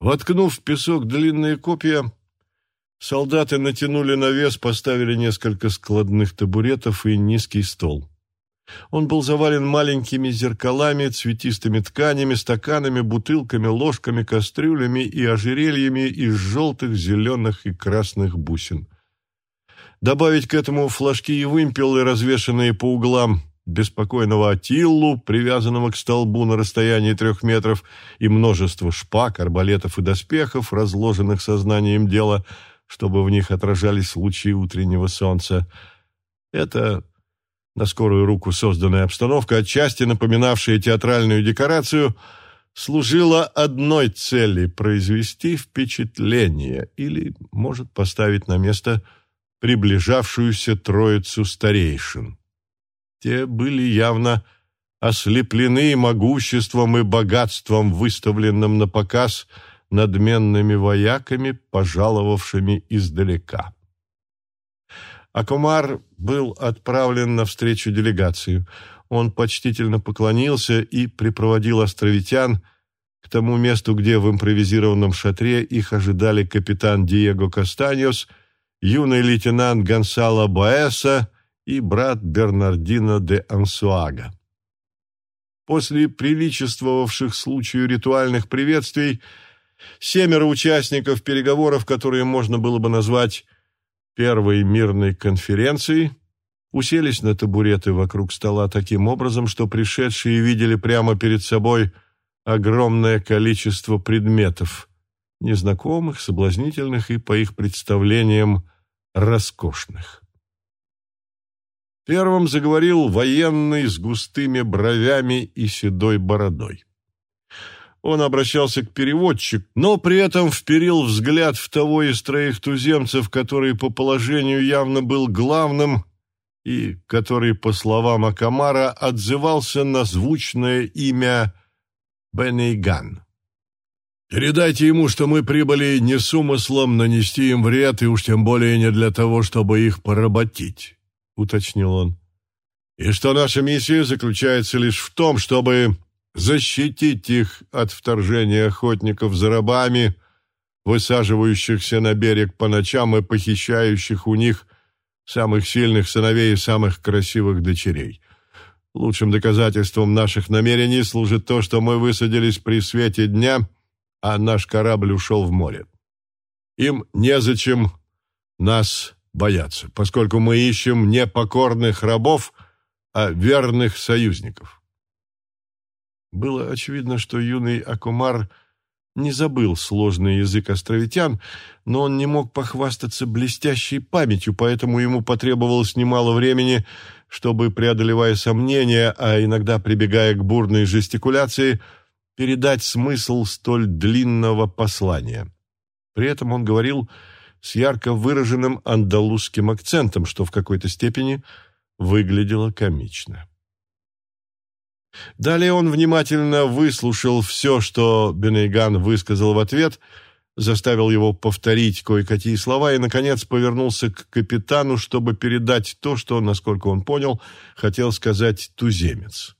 Воткнув в песок длинные копья, солдаты натянули навес, поставили несколько складных табуретов и низкий стол. Он был завален маленькими зеркалами, цветистыми тканями, стаканами, бутылками, ложками, кастрюлями и ожерельями из желтых, зеленых и красных бусин. Добавить к этому флажки и вымпелы, развешанные по углам, беспокойного Атиллу, привязанного к столбу на расстоянии трех метров, и множество шпаг, арбалетов и доспехов, разложенных сознанием дела, чтобы в них отражались лучи утреннего солнца. Это на скорую руку созданная обстановка, отчасти напоминавшая театральную декорацию, служила одной цели – произвести впечатление или, может, поставить на место приближавшуюся троицу старейшин. Те были явно ослеплены могуществом и богатством, выставленным на показ надменными вояками, пожаловавшими издалека. Акумар был отправлен навстречу делегацию. Он почтительно поклонился и припроводил островитян к тому месту, где в импровизированном шатре их ожидали капитан Диего Кастаньос, юный лейтенант Гонсало Боэса и брат Бернардино де Ансуага. После приличествовавших случаю ритуальных приветствий семеро участников переговоров, которые можно было бы назвать первой мирной конференции уселись на табуреты вокруг стола таким образом, что пришедшие видели прямо перед собой огромное количество предметов, незнакомых, соблазнительных и, по их представлениям, роскошных. Первым заговорил военный с густыми бровями и седой бородой. Он обращался к переводчику, но при этом вперил взгляд в того из троих туземцев, который по положению явно был главным и который, по словам Акамара, отзывался на звучное имя Бенейган. «Передайте ему, что мы прибыли не с умыслом нанести им вред, и уж тем более не для того, чтобы их поработить», — уточнил он. «И что наша миссия заключается лишь в том, чтобы защитить их от вторжения охотников за рабами, высаживающихся на берег по ночам и похищающих у них самых сильных сыновей и самых красивых дочерей. Лучшим доказательством наших намерений служит то, что мы высадились при свете дня, а наш корабль ушел в море. Им незачем нас бояться, поскольку мы ищем не покорных рабов, а верных союзников. Было очевидно, что юный Акумар не забыл сложный язык островитян, но он не мог похвастаться блестящей памятью, поэтому ему потребовалось немало времени, чтобы, преодолевая сомнения, а иногда прибегая к бурной жестикуляции, передать смысл столь длинного послания. При этом он говорил с ярко выраженным андалузским акцентом, что в какой-то степени выглядело комично. Далее он внимательно выслушал все, что Бенейган высказал в ответ, заставил его повторить кое-какие слова и, наконец, повернулся к капитану, чтобы передать то, что, насколько он понял, хотел сказать туземец.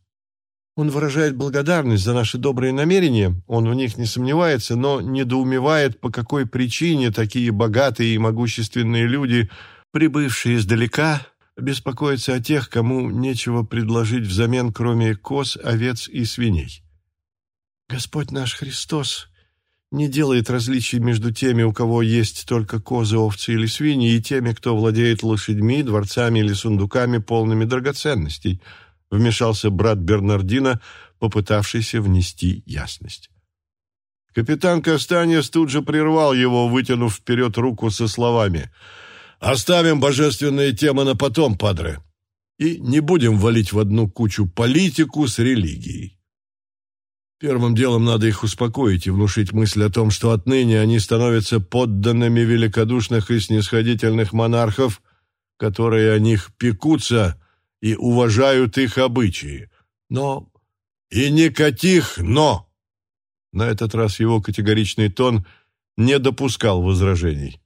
Он выражает благодарность за наши добрые намерения, он в них не сомневается, но недоумевает, по какой причине такие богатые и могущественные люди, прибывшие издалека, беспокоиться о тех, кому нечего предложить взамен, кроме коз, овец и свиней. Господь наш Христос не делает различий между теми, у кого есть только козы, овцы или свиньи, и теми, кто владеет лошадьми, дворцами или сундуками, полными драгоценностей, вмешался брат Бернардина, попытавшийся внести ясность. Капитан Кастаньес тут же прервал его, вытянув вперед руку со словами — Оставим божественные темы на потом, падре, и не будем валить в одну кучу политику с религией. Первым делом надо их успокоить и внушить мысль о том, что отныне они становятся подданными великодушных и снисходительных монархов, которые о них пекутся и уважают их обычаи. Но и никаких «но». На этот раз его категоричный тон не допускал возражений.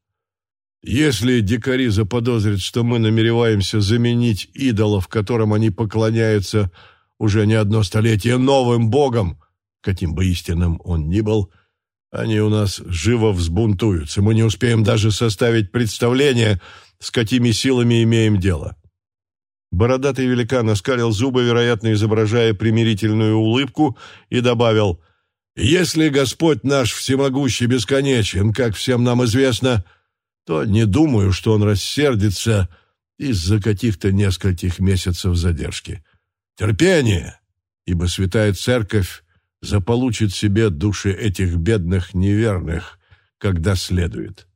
Если дикари заподозрят, что мы намереваемся заменить идолов, которым они поклоняются уже не одно столетие, новым богом, каким бы истинным он ни был, Они у нас живо взбунтуются. Мы не успеем даже составить представление, с какими силами имеем дело. Бородатый великан оскалил зубы, вероятно, изображая примирительную улыбку, и добавил, «Если Господь наш всемогущий бесконечен, как всем нам известно, то не думаю, что Он рассердится из-за каких-то нескольких месяцев задержки. Терпение, ибо Святая Церковь заполучит себе души этих бедных неверных, когда следует».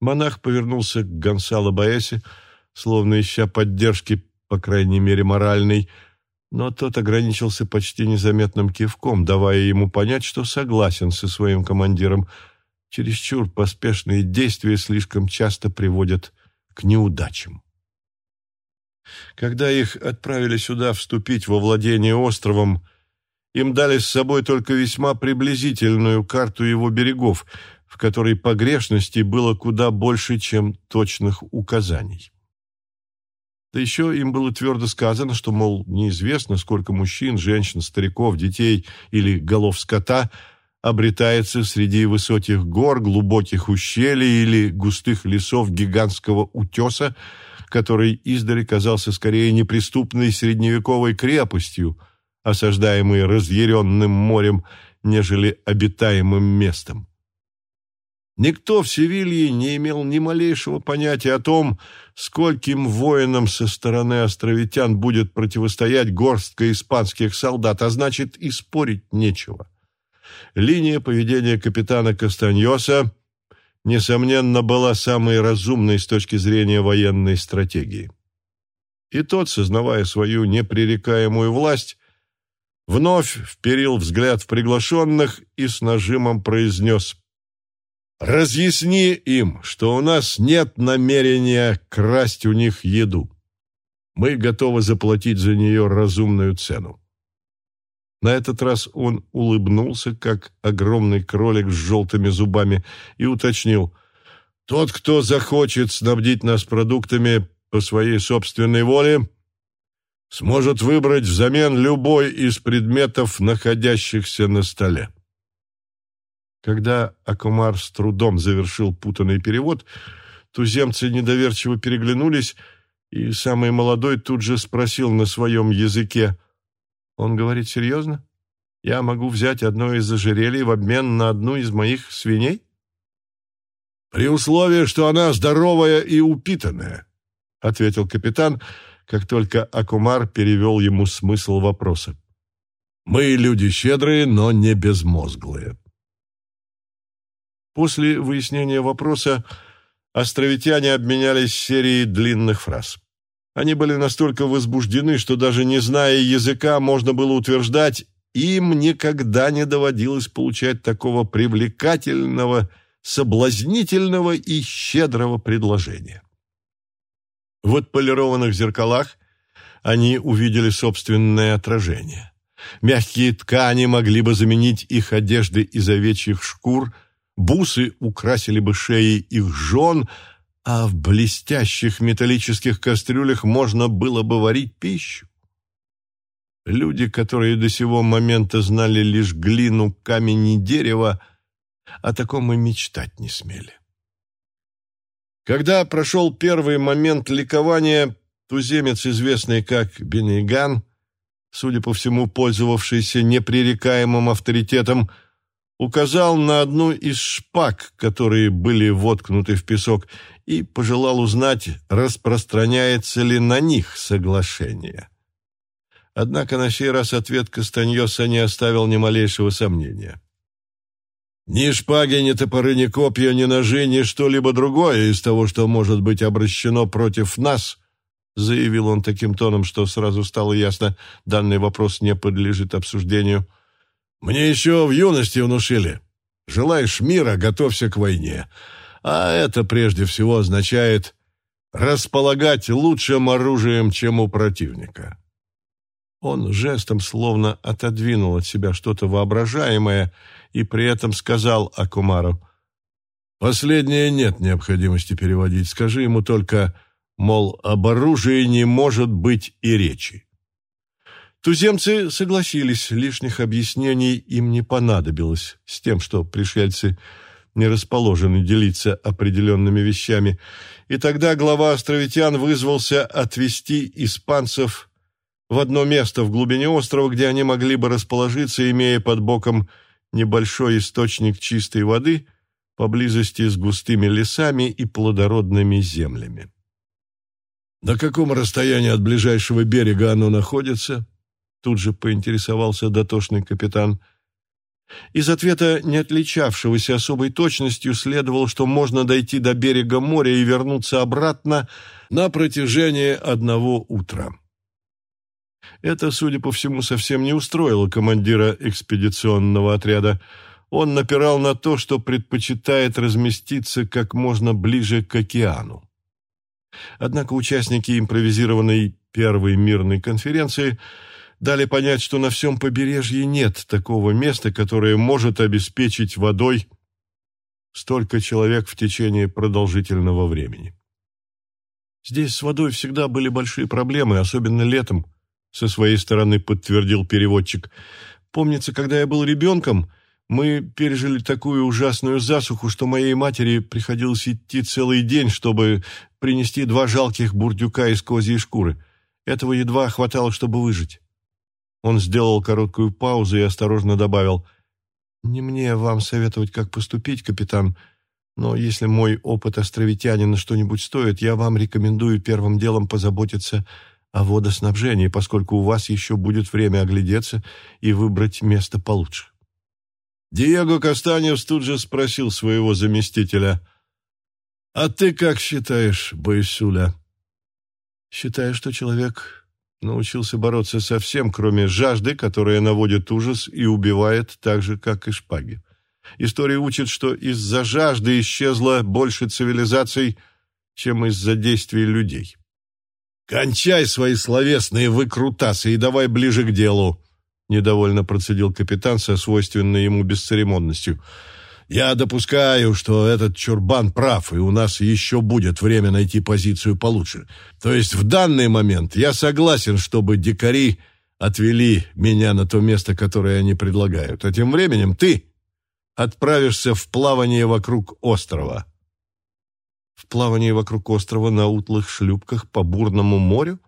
Монах повернулся к Гонсало Баэсе, словно ища поддержки, по крайней мере, моральной, но тот ограничился почти незаметным кивком, давая ему понять, что согласен со своим командиром. Чересчур поспешные действия слишком часто приводят к неудачам. Когда их отправили сюда вступить во владение островом, им дали с собой только весьма приблизительную карту его берегов, в которой погрешностей было куда больше, чем точных указаний. Да еще им было твердо сказано, что, мол, неизвестно, сколько мужчин, женщин, стариков, детей или голов скота обретается среди высоких гор, глубоких ущелий или густых лесов гигантского утеса, который издали казался скорее неприступной средневековой крепостью, осаждаемой разъяренным морем, нежели обитаемым местом. Никто в Севилье не имел ни малейшего понятия о том, скольким воинам со стороны островитян будет противостоять горстка испанских солдат, а значит и спорить нечего. Линия поведения капитана Кастаньоса, несомненно, была самой разумной с точки зрения военной стратегии. И тот, сознавая свою непререкаемую власть, вновь вперил взгляд в приглашенных и с нажимом произнес Разъясни им, что у нас нет намерения красть у них еду. Мы готовы заплатить за нее разумную цену. На этот раз он улыбнулся, как огромный кролик с желтыми зубами, и уточнил, «Тот, кто захочет снабдить нас продуктами по своей собственной воле, сможет выбрать взамен любой из предметов, находящихся на столе». Когда Акумар с трудом завершил путанный перевод, туземцы недоверчиво переглянулись, и самый молодой тут же спросил на своем языке. «Он говорит серьезно? Я могу взять одно из ожерелий в обмен на одну из моих свиней?» «При условии, что она здоровая и упитанная», — ответил капитан, как только Акумар перевел ему смысл вопроса. «Мы люди щедрые, но не безмозглые». После выяснения вопроса островитяне обменялись серией длинных фраз. Они были настолько возбуждены, что даже не зная языка, можно было утверждать, им никогда не доводилось получать такого привлекательного, соблазнительного и щедрого предложения. В отполированных зеркалах они увидели собственное отражение. Мягкие ткани могли бы заменить их одежды из овечьих шкур – бусы украсили бы шеи их жен, а в блестящих металлических кастрюлях можно было бы варить пищу. Люди, которые до сего момента знали лишь глину, камень и дерево, о таком и мечтать не смели. Когда прошел первый момент ликования, туземец, известный как Бенеган, судя по всему, пользовавшийся непререкаемым авторитетом, указал на одну из шпаг, которые были воткнуты в песок, и пожелал узнать, распространяется ли на них соглашение. Однако на сей раз ответ Кастаньоса не оставил ни малейшего сомнения. «Ни шпаги, ни топоры, ни копья, ни ножи, ни что-либо другое из того, что может быть обращено против нас», заявил он таким тоном, что сразу стало ясно, данный вопрос не подлежит обсуждению – мне еще в юности внушили. Желаешь мира, готовься к войне. А это прежде всего означает располагать лучшим оружием, чем у противника. Он жестом словно отодвинул от себя что-то воображаемое и при этом сказал Акумару, «Последнее нет необходимости переводить. Скажи ему только, мол, об оружии не может быть и речи. Туземцы согласились, лишних объяснений им не понадобилось с тем, что пришельцы не расположены делиться определенными вещами, и тогда глава островитян вызвался отвести испанцев в одно место в глубине острова, где они могли бы расположиться, имея под боком небольшой источник чистой воды поблизости с густыми лесами и плодородными землями. «На каком расстоянии от ближайшего берега оно находится?» Тут же поинтересовался дотошный капитан. Из ответа, не отличавшегося особой точностью, следовало, что можно дойти до берега моря и вернуться обратно на протяжении одного утра. Это, судя по всему, совсем не устроило командира экспедиционного отряда. Он напирал на то, что предпочитает разместиться как можно ближе к океану. Однако участники импровизированной первой мирной конференции дали понять, что на всем побережье нет такого места, которое может обеспечить водой столько человек в течение продолжительного времени. Здесь с водой всегда были большие проблемы, особенно летом, со своей стороны подтвердил переводчик. Помнится, когда я был ребенком, мы пережили такую ужасную засуху, что моей матери приходилось идти целый день, чтобы принести два жалких бурдюка из козьей шкуры. Этого едва хватало, чтобы выжить. Он сделал короткую паузу и осторожно добавил, «Не мне вам советовать, как поступить, капитан, но если мой опыт островитянина что-нибудь стоит, я вам рекомендую первым делом позаботиться о водоснабжении, поскольку у вас еще будет время оглядеться и выбрать место получше. Диего Кастаньос тут же спросил своего заместителя, «А ты как считаешь, Боисуля?» «Считаю, что человек научился бороться со всем, кроме жажды, которая наводит ужас и убивает так же, как и шпаги. История учит, что из-за жажды исчезло больше цивилизаций, чем из-за действий людей. «Кончай свои словесные выкрутасы и давай ближе к делу», — недовольно процедил капитан со свойственной ему бесцеремонностью. «Я допускаю, что этот чурбан прав, и у нас еще будет время найти позицию получше. То есть в данный момент я согласен, чтобы дикари отвели меня на то место, которое они предлагают, а тем временем ты отправишься в плавание вокруг острова». В плавании вокруг острова на утлых шлюпках по бурному морю?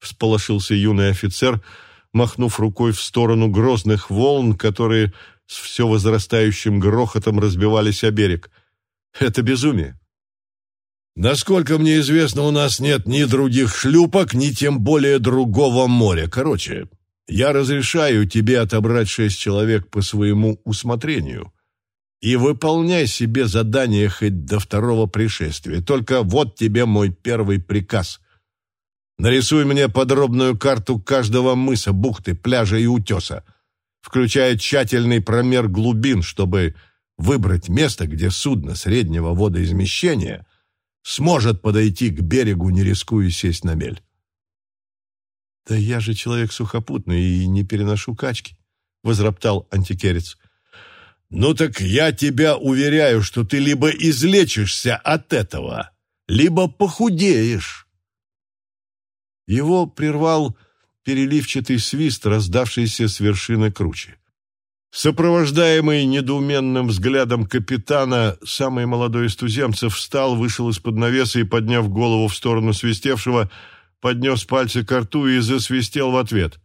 Всполошился юный офицер, махнув рукой в сторону грозных волн, которые с все возрастающим грохотом разбивались о берег. Это безумие. Насколько мне известно, у нас нет ни других шлюпок, ни тем более другого моря. Короче, я разрешаю тебе отобрать шесть человек по своему усмотрению и выполняй себе задание хоть до второго пришествия. Только вот тебе мой первый приказ. Нарисуй мне подробную карту каждого мыса, бухты, пляжа и утеса, включая тщательный промер глубин, чтобы выбрать место, где судно среднего водоизмещения сможет подойти к берегу, не рискуя сесть на мель. «Да я же человек сухопутный и не переношу качки», — возроптал антикерец. «Ну так я тебя уверяю, что ты либо излечишься от этого, либо похудеешь». Его прервал переливчатый свист, раздавшийся с вершины кручи. Сопровождаемый недоуменным взглядом капитана, самый молодой из туземцев встал, вышел из-под навеса и, подняв голову в сторону свистевшего, поднес пальцы к рту и засвистел в ответ.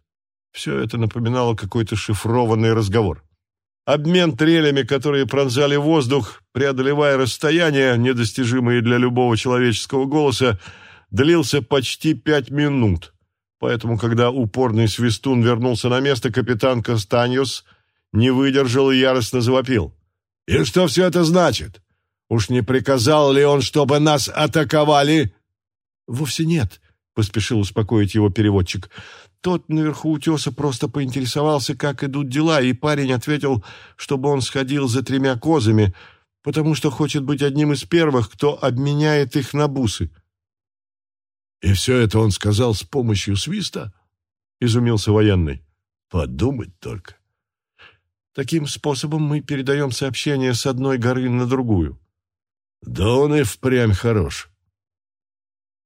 Все это напоминало какой-то шифрованный разговор. Обмен трелями, которые пронзали воздух, преодолевая расстояния, недостижимые для любого человеческого голоса, длился почти пять минут. Поэтому, когда упорный свистун вернулся на место, капитан Кастаньос не выдержал и яростно завопил. «И что все это значит? Уж не приказал ли он, чтобы нас атаковали?» «Вовсе нет», — поспешил успокоить его переводчик. Тот наверху утеса просто поинтересовался, как идут дела, и парень ответил, чтобы он сходил за тремя козами, потому что хочет быть одним из первых, кто обменяет их на бусы. «И все это он сказал с помощью свиста?» — изумился военный. «Подумать только». Таким способом мы передаем сообщение с одной горы на другую. Да он и впрямь хорош.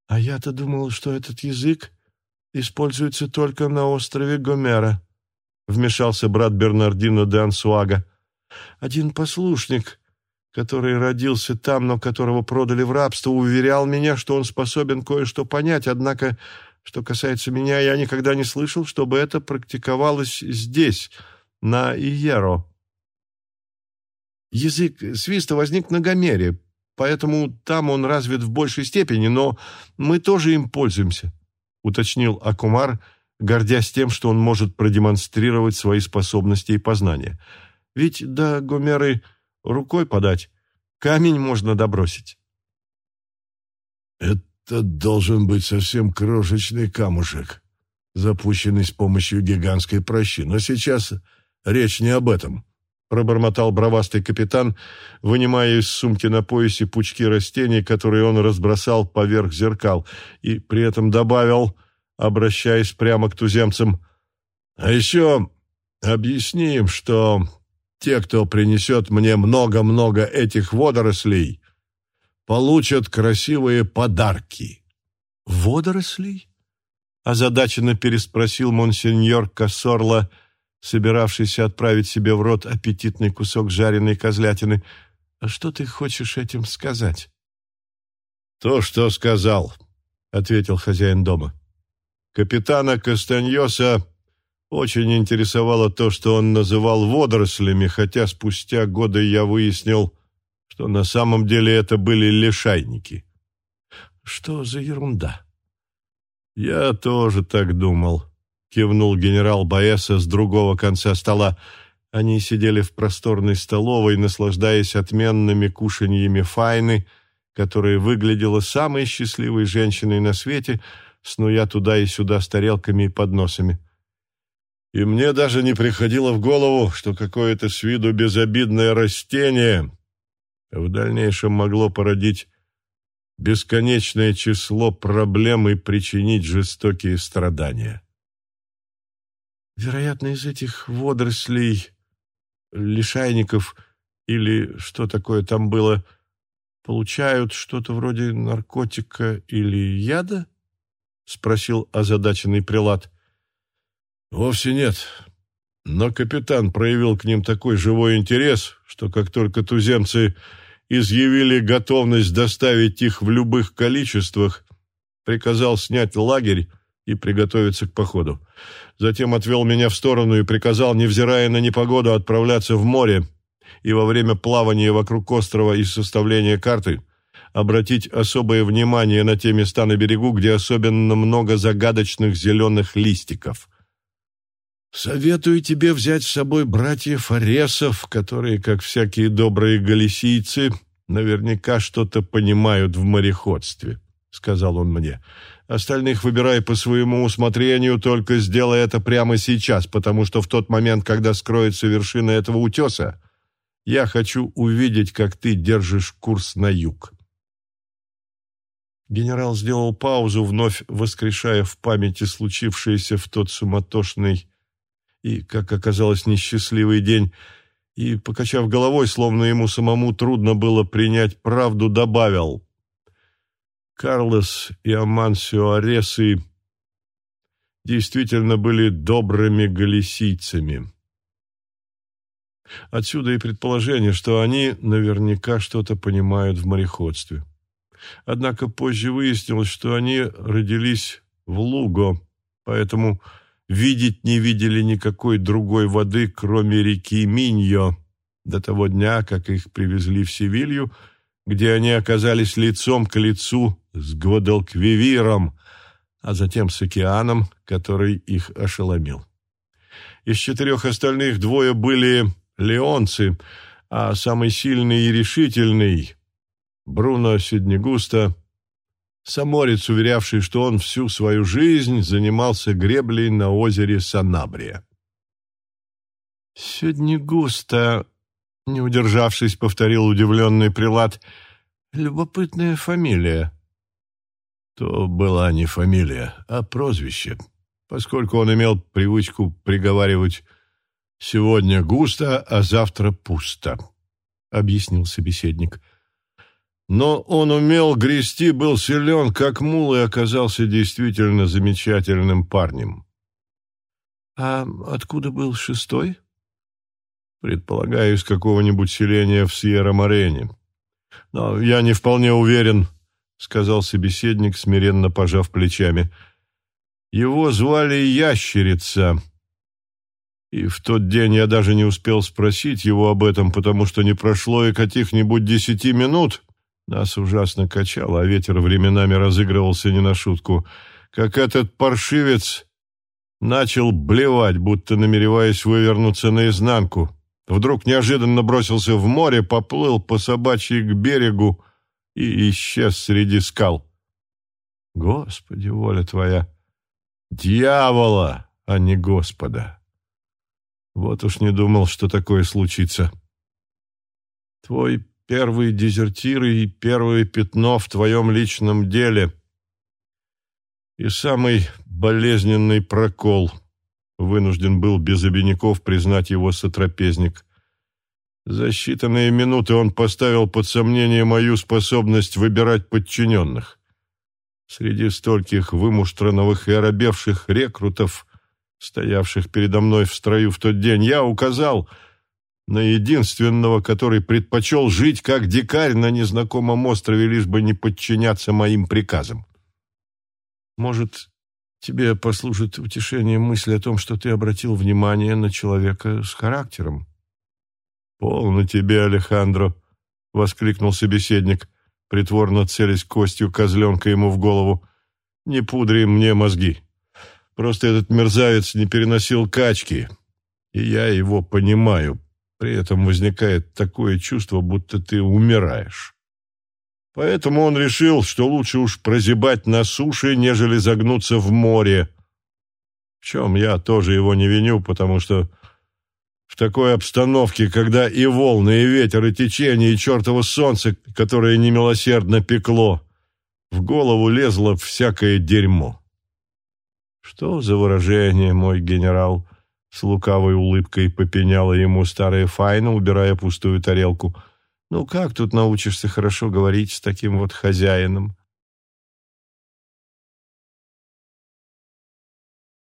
А я-то думал, что этот язык используется только на острове Гомера», — вмешался брат Бернардино де Ансуага. «Один послушник, который родился там, но которого продали в рабство, уверял меня, что он способен кое-что понять, однако, что касается меня, я никогда не слышал, чтобы это практиковалось здесь, на Иеро». Язык свиста возник на Гомере, поэтому там он развит в большей степени, но мы тоже им пользуемся», — уточнил Акумар, гордясь тем, что он может продемонстрировать свои способности и познания. «Ведь до Гомеры рукой подать, камень можно добросить». «Это должен быть совсем крошечный камушек, запущенный с помощью гигантской прощи, но сейчас речь не об этом», пробормотал бровастый капитан, вынимая из сумки на поясе пучки растений, которые он разбросал поверх зеркал, и при этом добавил, обращаясь прямо к туземцам, «А еще объясни им, что те, кто принесет мне много-много этих водорослей, получат красивые подарки». «Водорослей?» — озадаченно переспросил монсеньор Кассорла — собиравшийся отправить себе в рот аппетитный кусок жареной козлятины. «А что ты хочешь этим сказать?» «То, что сказал», — ответил хозяин дома. «Капитана Кастаньоса очень интересовало то, что он называл водорослями, хотя спустя годы я выяснил, что на самом деле это были лишайники». «Что за ерунда?» «Я тоже так думал», кивнул генерал Баэса с другого конца стола. Они сидели в просторной столовой, наслаждаясь отменными кушаньями Файны, которая выглядела самой счастливой женщиной на свете, снуя туда и сюда с тарелками и подносами. И мне даже не приходило в голову, что какое-то с виду безобидное растение в дальнейшем могло породить бесконечное число проблем и причинить жестокие страдания. Вероятно, из этих водорослей, лишайников или что такое там было, получают что-то вроде наркотика или яда? — спросил озадаченный прилад. — Вовсе нет. Но капитан проявил к ним такой живой интерес, что как только туземцы изъявили готовность доставить их в любых количествах, приказал снять лагерь и приготовиться к походу. Затем отвел меня в сторону и приказал, невзирая на непогоду, отправляться в море и во время плавания вокруг острова и составления карты обратить особое внимание на те места на берегу, где особенно много загадочных зеленых листиков. Советую тебе взять с собой братьев Аресов, которые, как всякие добрые галисийцы, наверняка что-то понимают в мореходстве, — сказал он мне. Остальных выбирай по своему усмотрению, только сделай это прямо сейчас, потому что в тот момент, когда скроется вершина этого утеса, я хочу увидеть, как ты держишь курс на юг. Генерал сделал паузу, вновь воскрешая в памяти случившееся в тот суматошный и, как оказалось, несчастливый день, и, покачав головой, словно ему самому трудно было принять правду, добавил Карлос и Амансио Аресы действительно были добрыми галисийцами. Отсюда и предположение, что они наверняка что-то понимают в мореходстве. Однако позже выяснилось, что они родились в Луго, поэтому видеть не видели никакой другой воды, кроме реки Миньо, до того дня, как их привезли в Севилью, где они оказались лицом к лицу с Гвадалквивиром, а затем с океаном, который их ошеломил. Из четырех остальных двое были леонцы, а самый сильный и решительный — Бруно Сиднегуста, саморец, уверявший, что он всю свою жизнь занимался греблей на озере Санабрия. «Сиднегуста», — не удержавшись, повторил удивленный прилад, — «любопытная фамилия». То была не фамилия, а прозвище, поскольку он имел привычку приговаривать «сегодня густо, а завтра пусто», — объяснил собеседник. Но он умел грести, был силен, как мул, и оказался действительно замечательным парнем. А откуда был шестой? Предполагаю, из какого-нибудь селения в Сьерра-Морене. Но я не вполне уверен, — сказал собеседник, смиренно пожав плечами. Его звали Ящерица. И в тот день я даже не успел спросить его об этом, потому что не прошло и каких-нибудь десяти минут. Нас ужасно качало, а ветер временами разыгрывался не на шутку. Как этот паршивец начал блевать, будто намереваясь вывернуться наизнанку. Вдруг неожиданно бросился в море, поплыл по собачьей к берегу и исчез среди скал. Господи, воля твоя! Дьявола, а не Господа! Вот уж не думал, что такое случится. Твой первый дезертир и первое пятно в твоем личном деле и самый болезненный прокол — вынужден был без обиняков признать его сотрапезник. За считанные минуты он поставил под сомнение мою способность выбирать подчиненных. Среди стольких вымуштрановых и оробевших рекрутов, стоявших передо мной в строю в тот день, я указал на единственного, который предпочел жить как дикарь на незнакомом острове, лишь бы не подчиняться моим приказам. Может, Тебе послужит утешением мысль о том, что ты обратил внимание на человека с характером. «Полно тебе, Алехандро!» — воскликнул собеседник, притворно целясь костью козленка ему в голову. «Не пудри мне мозги. Просто этот мерзавец не переносил качки, и я его понимаю. При этом возникает такое чувство, будто ты умираешь». Поэтому он решил, что лучше уж прозябать на суше, нежели загнуться в море. В чем я тоже его не виню, потому что в такой обстановке, когда и волны, и ветер, и течение, и чертово солнце, которое немилосердно пекло, в голову лезло всякое дерьмо. «Что за выражение, мой генерал?» С лукавой улыбкой попеняла ему старая Файна, убирая пустую тарелку – ну как тут научишься хорошо говорить с таким вот хозяином?